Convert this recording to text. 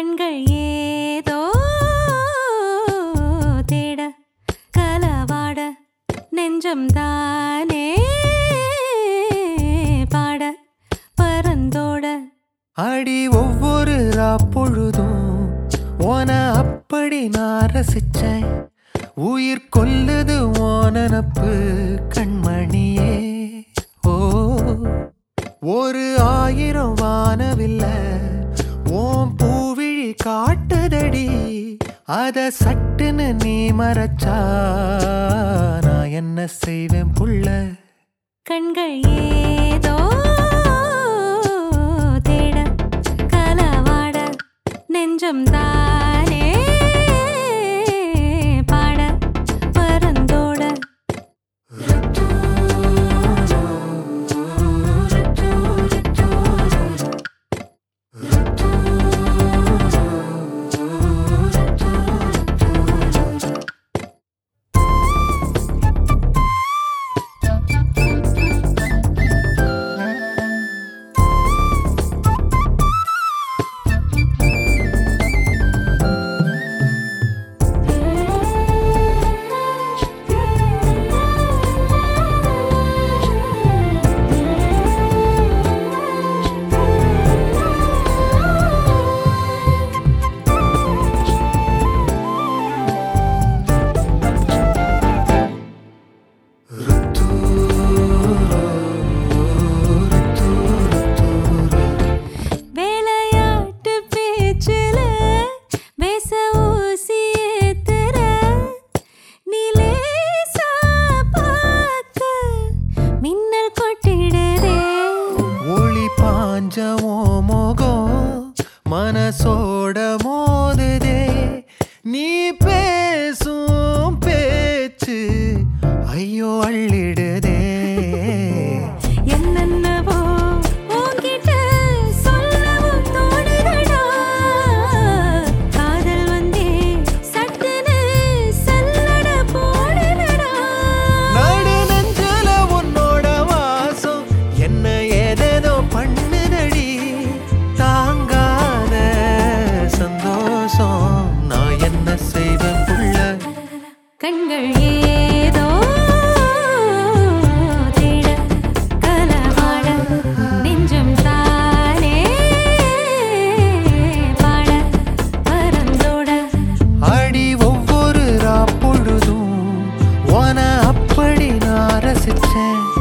கண்கள் ஏதோ தேட கலவாட நெஞ்சம் தானே பாட பரந்தோட. அடி ஒவ்வொரு பொழுதும் ஓன அப்படி நான் ரசிச்சேன். உயிர் கொல்லுது ஓனனப்பு கண்மணியே. ஓ ஒரு ஆயிரம் வானவில்ல ஓம் காட்டுதடி. அத சட்டுன்னு நீ மறைச்சா நான் என்ன செய்வேன் புள்ள? கண்கள் ஏதோ முகம் மனசோட மோதுதே. நீ பேசும் பேச்சு ஐயோ அள்ளிடு. success.